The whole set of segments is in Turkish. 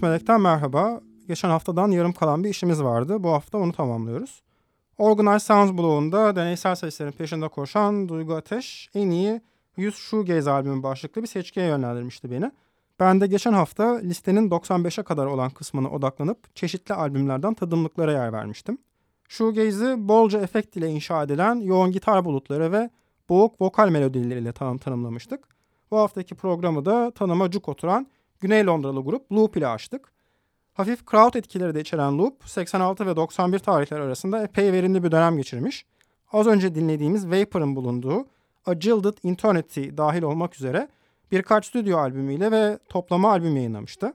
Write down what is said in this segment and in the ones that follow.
13 Melek'ten merhaba. Geçen haftadan yarım kalan bir işimiz vardı. Bu hafta onu tamamlıyoruz. Organized Sounds bloğunda deneysel seslerin peşinde koşan Duygu Ateş en iyi 100 Shoegaze albümü başlıklı bir seçkiye yönlendirmişti beni. Ben de geçen hafta listenin 95'e kadar olan kısmına odaklanıp çeşitli albümlerden tadımlıklara yer vermiştim. Shoegaze'i bolca efekt ile inşa edilen yoğun gitar bulutları ve boğuk vokal melodileriyle tanım tanımlamıştık. Bu haftaki programı da tanıma cuk oturan Güney Londralı grup Loop ile açtık. Hafif crowd etkileri de içeren Loop, 86 ve 91 tarihler arasında epey verimli bir dönem geçirmiş. Az önce dinlediğimiz Vapor'ın bulunduğu A Gilded Eternity dahil olmak üzere birkaç stüdyo albümüyle ve toplama albüm yayınlamıştı.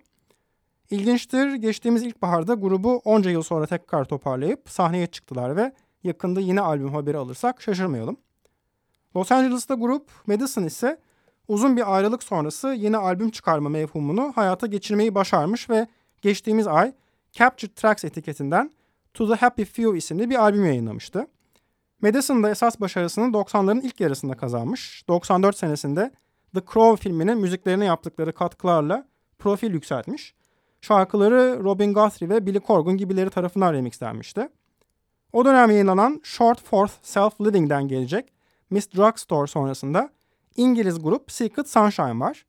İlginçtir, geçtiğimiz ilkbaharda grubu onca yıl sonra tekrar toparlayıp sahneye çıktılar ve yakında yine albüm haberi alırsak şaşırmayalım. Los Angeles'ta grup Madison ise uzun bir ayrılık sonrası yeni albüm çıkarma mevhumunu hayata geçirmeyi başarmış ve geçtiğimiz ay Captured Tracks etiketinden To The Happy Few isimli bir albüm yayınlamıştı. Madison'da esas başarısını 90'ların ilk yarısında kazanmış. 94 senesinde The Crow filminin müziklerine yaptıkları katkılarla profil yükseltmiş. Şarkıları Robin Guthrie ve Billy Corgan gibileri tarafından remixlenmişti. O dönem yayınlanan Short Fourth Self Living'den gelecek Miss Drugstore sonrasında İngiliz grup Secret Sunshine var.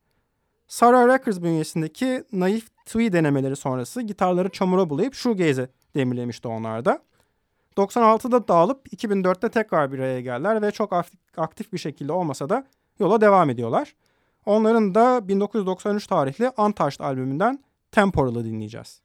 Sarah Records bünyesindeki naif twee denemeleri sonrası gitarları çamura bulayıp shoegaze'e demirlemişti onlar da. 96'da dağılıp 2004'te tekrar bir araya geldiler ve çok aktif bir şekilde olmasa da yola devam ediyorlar. Onların da 1993 tarihli Untouched albümünden Temporal'ı dinleyeceğiz.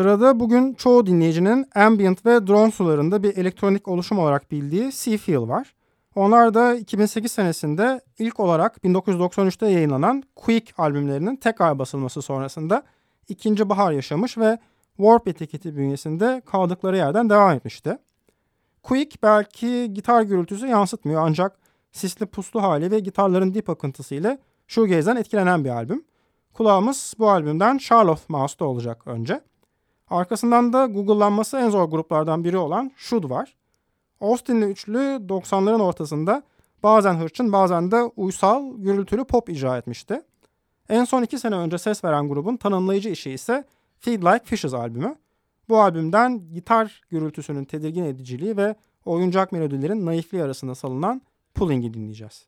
Sırada bugün çoğu dinleyicinin ambient ve drone sularında bir elektronik oluşum olarak bildiği Seafeel var. Onlar da 2008 senesinde ilk olarak 1993'te yayınlanan Quick albümlerinin tekrar basılması sonrasında ikinci bahar yaşamış ve Warp etiketi bünyesinde kaldıkları yerden devam etmişti. Quick belki gitar gürültüsü yansıtmıyor ancak sisli puslu hali ve gitarların dip akıntısı ile shoegaze'den etkilenen bir albüm. Kulağımız bu albümden Charlotte Mouse'da olacak önce. Arkasından da Google'lanması en zor gruplardan biri olan Should var. Austin'li üçlü 90'ların ortasında bazen hırçın bazen de uysal, gürültülü pop icra etmişti. En son iki sene önce ses veren grubun tanımlayıcı işi ise Feed Like Fishes albümü. Bu albümden gitar gürültüsünün tedirgin ediciliği ve oyuncak melodilerin naifliği arasında salınan Pulling'i dinleyeceğiz.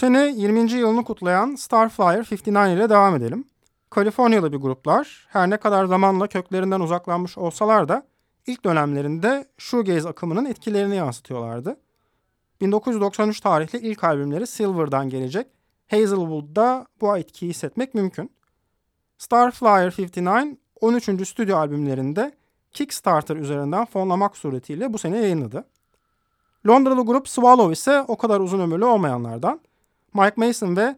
Sene 20. yılını kutlayan Starflyer 59 ile devam edelim. Kaliforniyalı bir gruplar her ne kadar zamanla köklerinden uzaklanmış olsalar da ilk dönemlerinde shoegaze akımının etkilerini yansıtıyorlardı. 1993 tarihli ilk albümleri Silver'dan gelecek Hazelwood'da bu etkiyi hissetmek mümkün. Starflyer 59 13. stüdyo albümlerinde Kickstarter üzerinden fonlamak suretiyle bu sene yayınladı. Londralı grup Swallow ise o kadar uzun ömürlü olmayanlardan. Mike Mason ve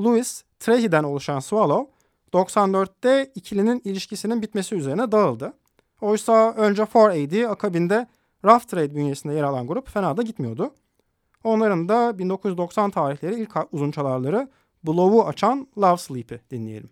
Louis Trehi'den oluşan Swallow, 94'te ikilinin ilişkisinin bitmesi üzerine dağıldı. Oysa önce 4AD akabinde Rough Trade bünyesinde yer alan grup fena da gitmiyordu. Onların da 1990 tarihleri ilk uzun çalarları Blow'u açan Love Sleep'i dinleyelim.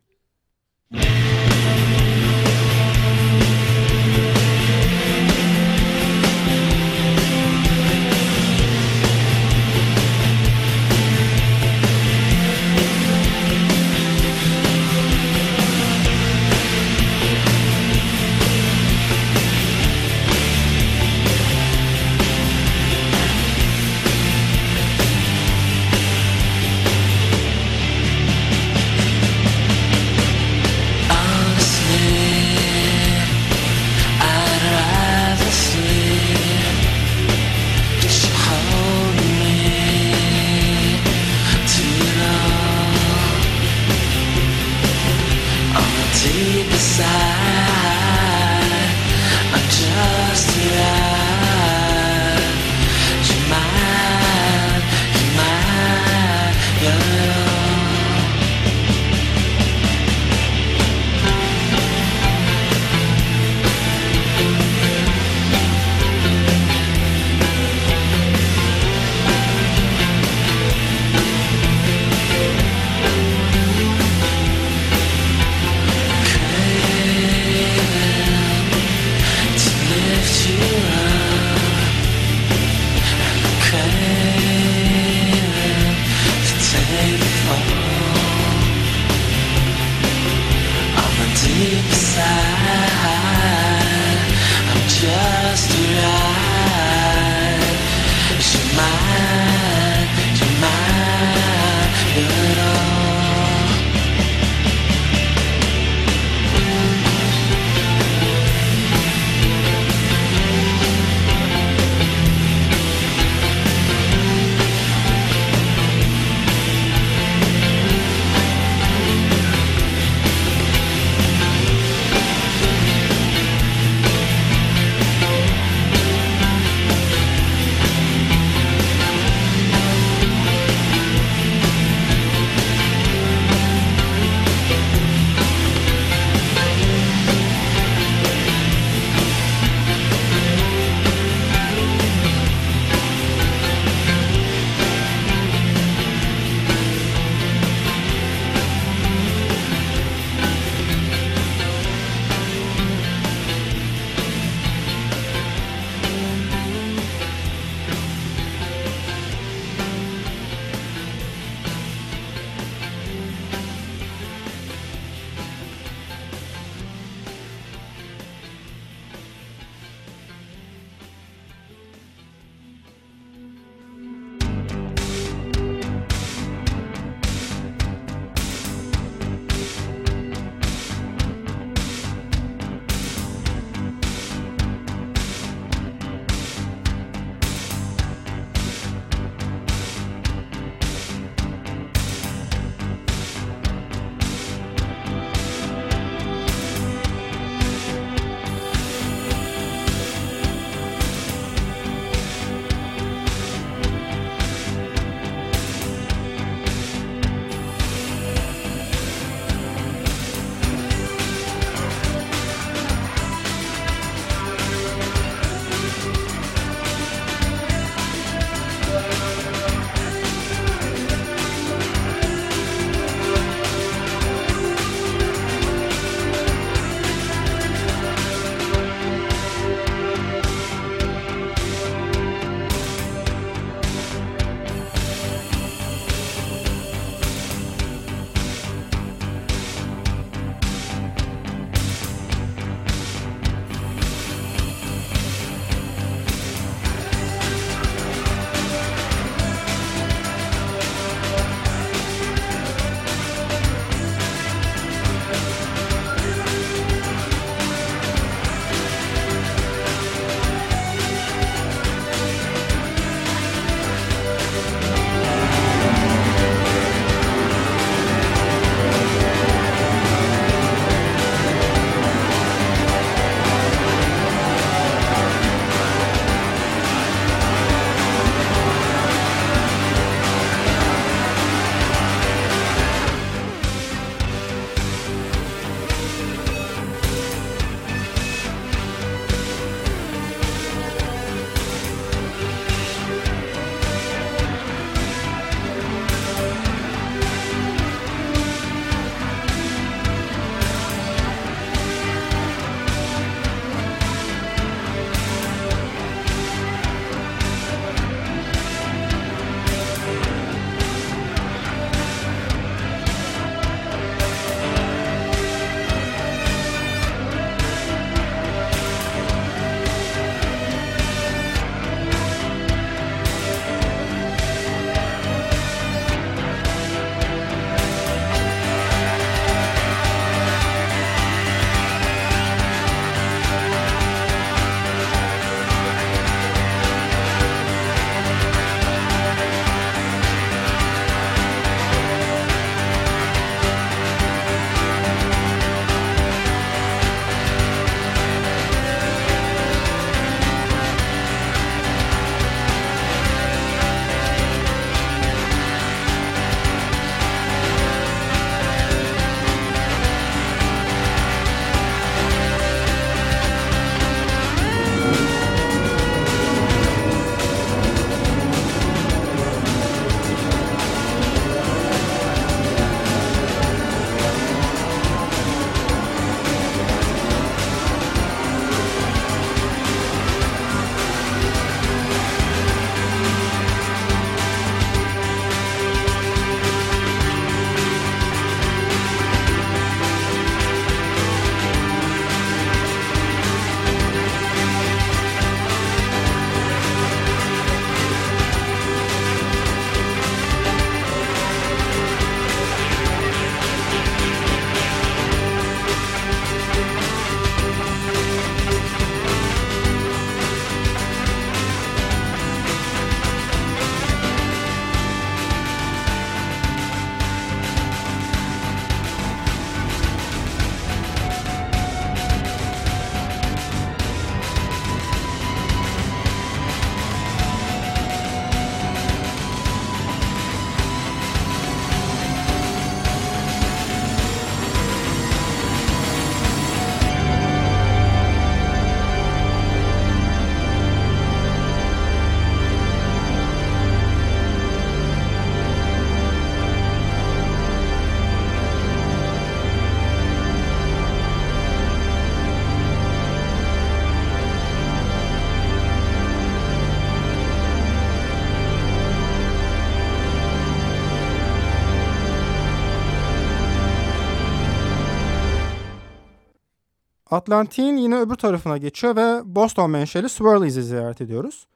Atlantik'in yine öbür tarafına geçiyor ve Boston menşeli Swirlies'i ziyaret ediyoruz.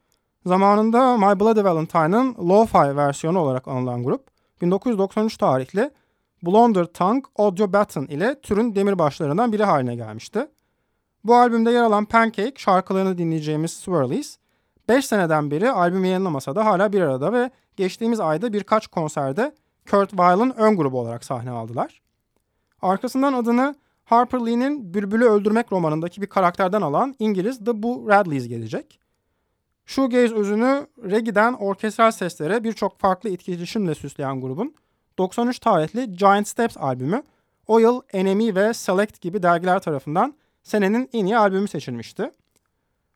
Zamanında My Bloody Valentine'ın lo-fi versiyonu olarak anılan grup, 1993 tarihli Blonder Tongue Audio Baton ile türün demirbaşlarından biri haline gelmişti. Bu albümde yer alan Pancake şarkılarını dinleyeceğimiz Swirlies, 5 seneden beri albümü yayınlamasa da hala bir arada ve geçtiğimiz ayda birkaç konserde Kurt Weill'ın ön grubu olarak sahne aldılar. Arkasından adını Harper Lee'nin Bülbül'ü Öldürmek romanındaki bir karakterden alan İngiliz The Boo Radleys gelecek. Shoegaze özünü reggae'den orkestral seslere birçok farklı etkileşimle süsleyen grubun 93 tarihli Giant Steps albümü o yıl NME ve Select gibi dergiler tarafından senenin en iyi albümü seçilmişti.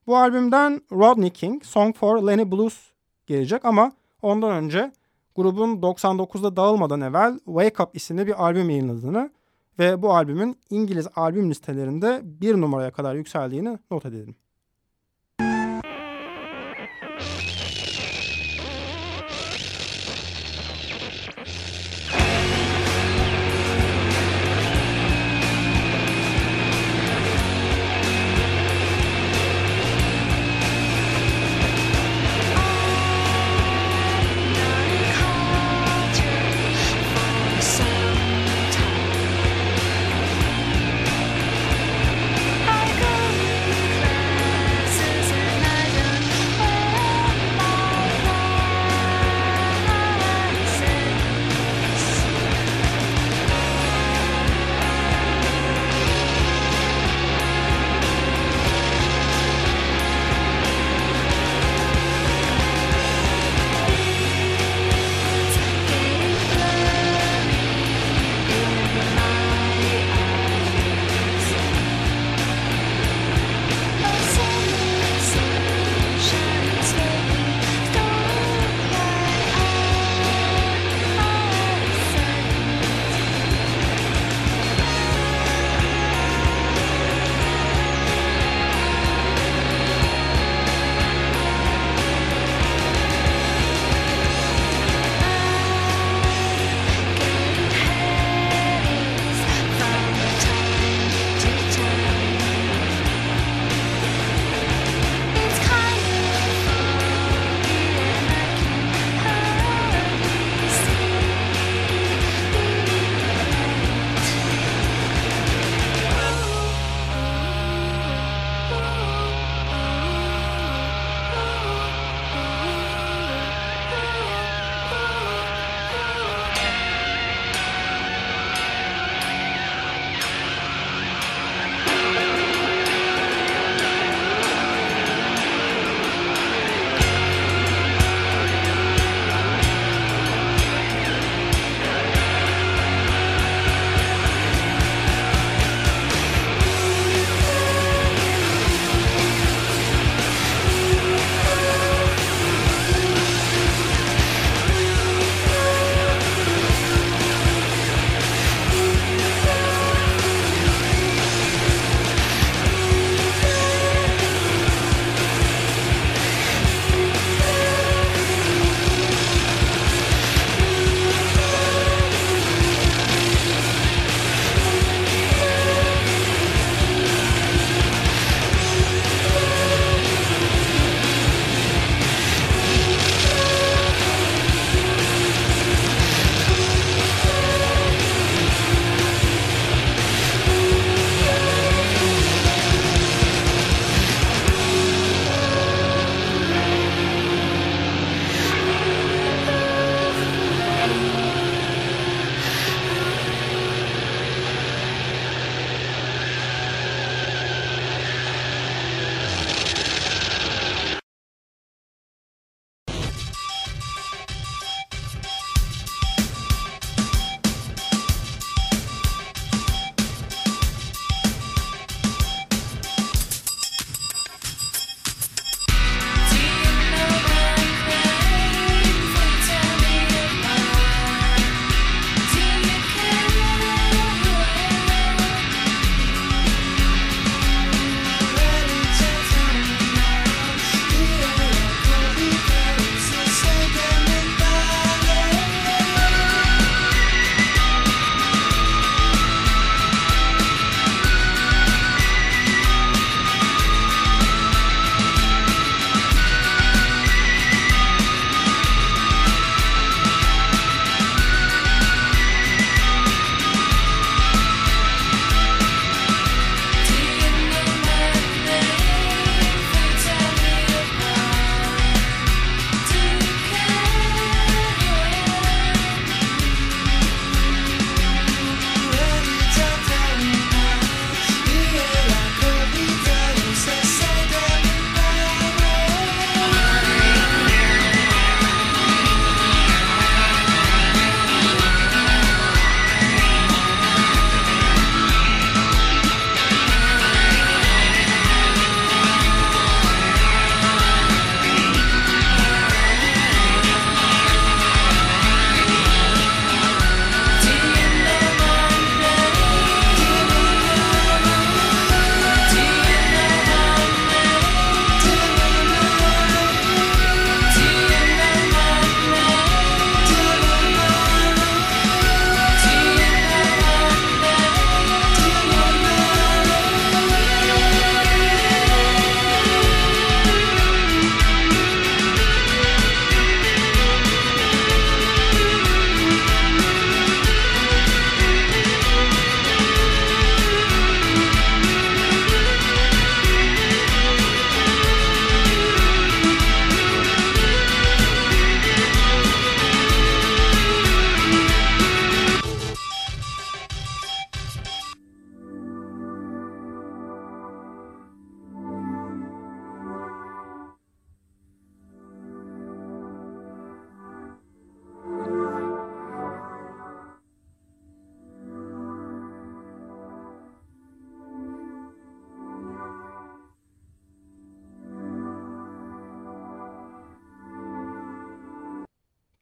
Bu albümden Rodney King, Song for Lenny Blues gelecek ama ondan önce grubun 99'da dağılmadan evvel Wake Up isimli bir albüm yayınladığını ve bu albümün İngiliz albüm listelerinde bir numaraya kadar yükseldiğini not edelim.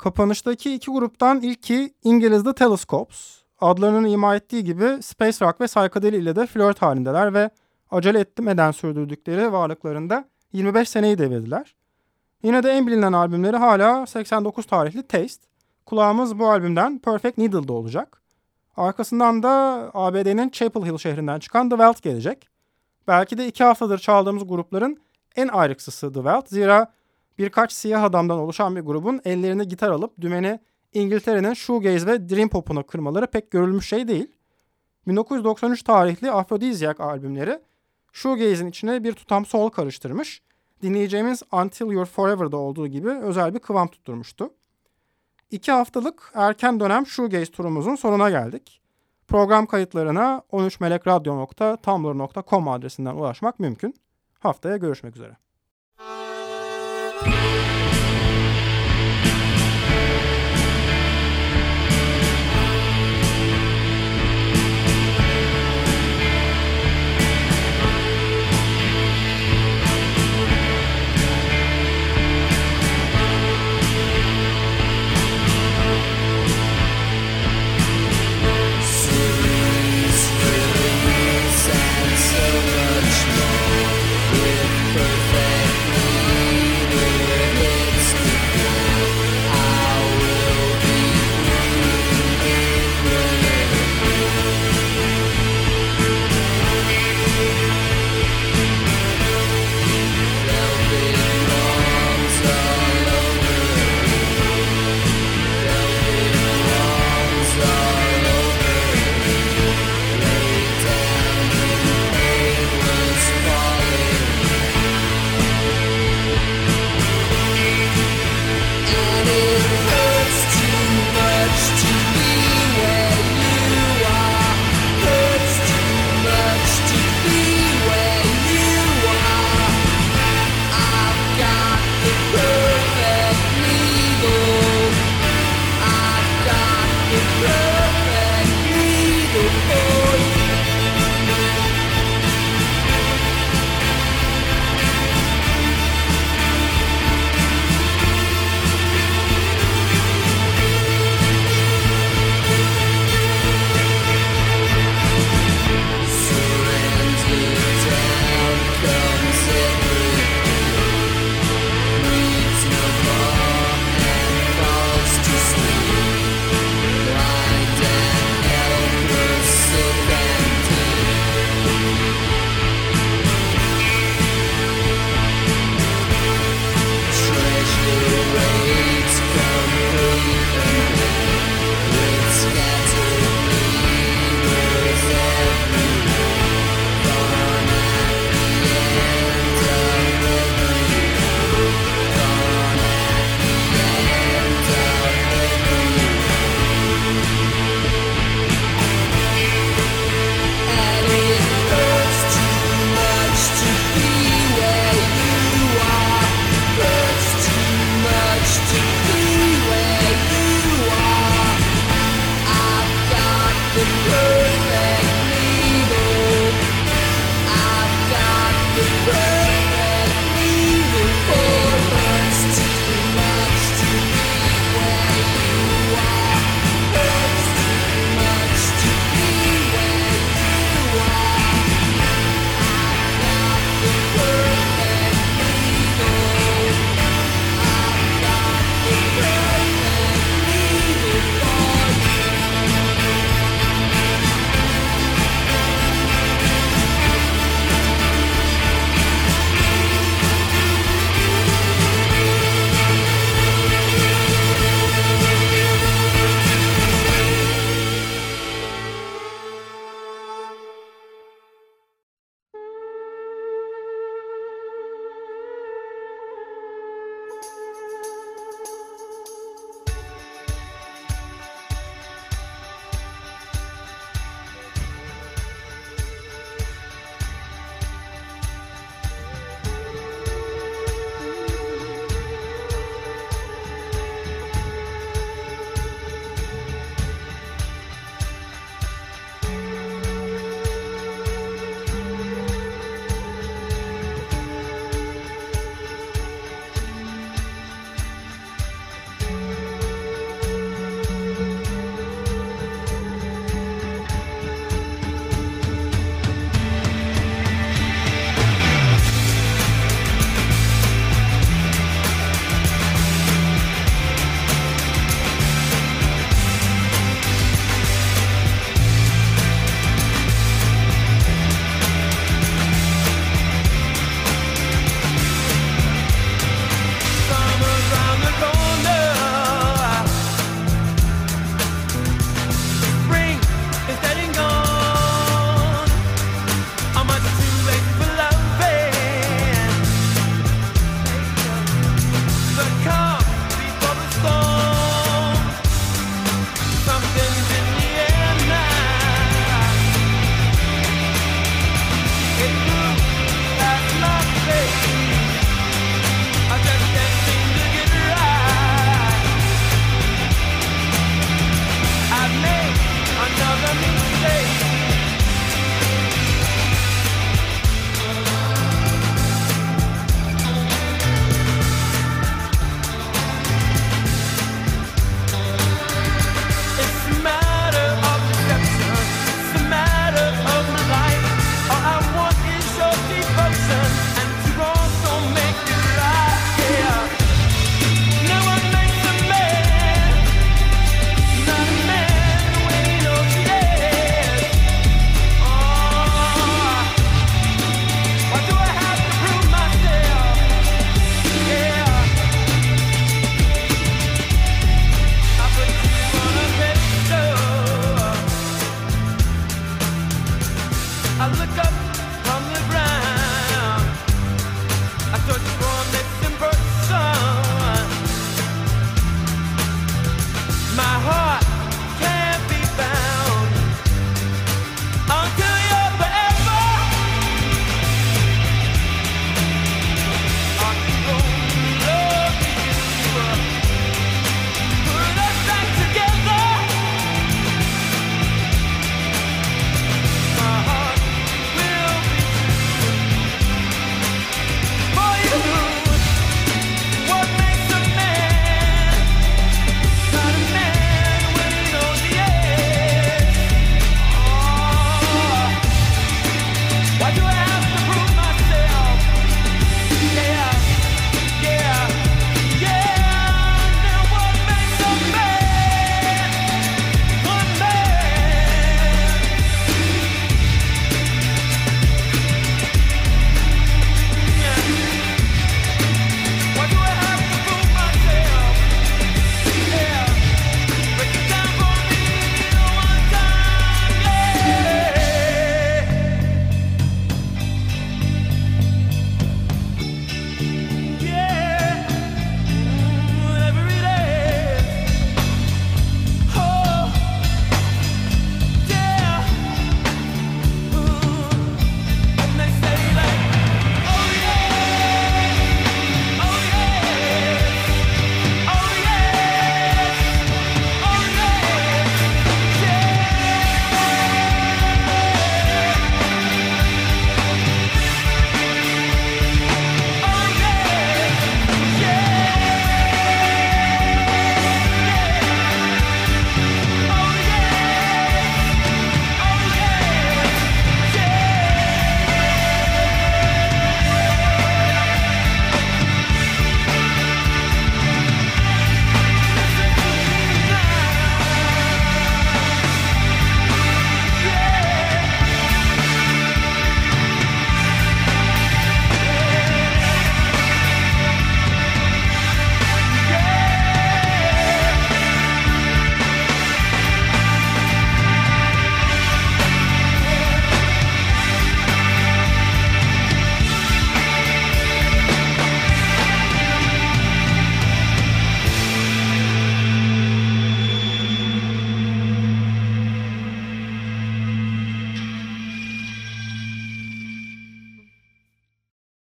Kapanıştaki iki gruptan ilki İngiliz Telescopes. Adlarının ima ettiği gibi space rock ve psychedeli ile de flört halindeler ve acele etmeden sürdürdükleri varlıklarında 25 seneyi devirdiler. Yine de en bilinen albümleri hala 89 tarihli Taste. Kulağımız bu albümden Perfect Needle'da olacak. Arkasından da ABD'nin Chapel Hill şehrinden çıkan The Welt gelecek. Belki de iki haftadır çaldığımız grupların en ayrıksısı The Welt. Zira birkaç siyah adamdan oluşan bir grubun ellerine gitar alıp dümeni İngiltere'nin shoegaze ve dream pop'una kırmaları pek görülmüş şey değil. 1993 tarihli Aphrodisiac albümleri shoegaze'in içine bir tutam soul karıştırmış. Dinleyeceğimiz Until You're Forever'da olduğu gibi özel bir kıvam tutturmuştu. İki haftalık erken dönem shoegaze turumuzun sonuna geldik. Program kayıtlarına 13melekradyo.tumblr.com adresinden ulaşmak mümkün. Haftaya görüşmek üzere.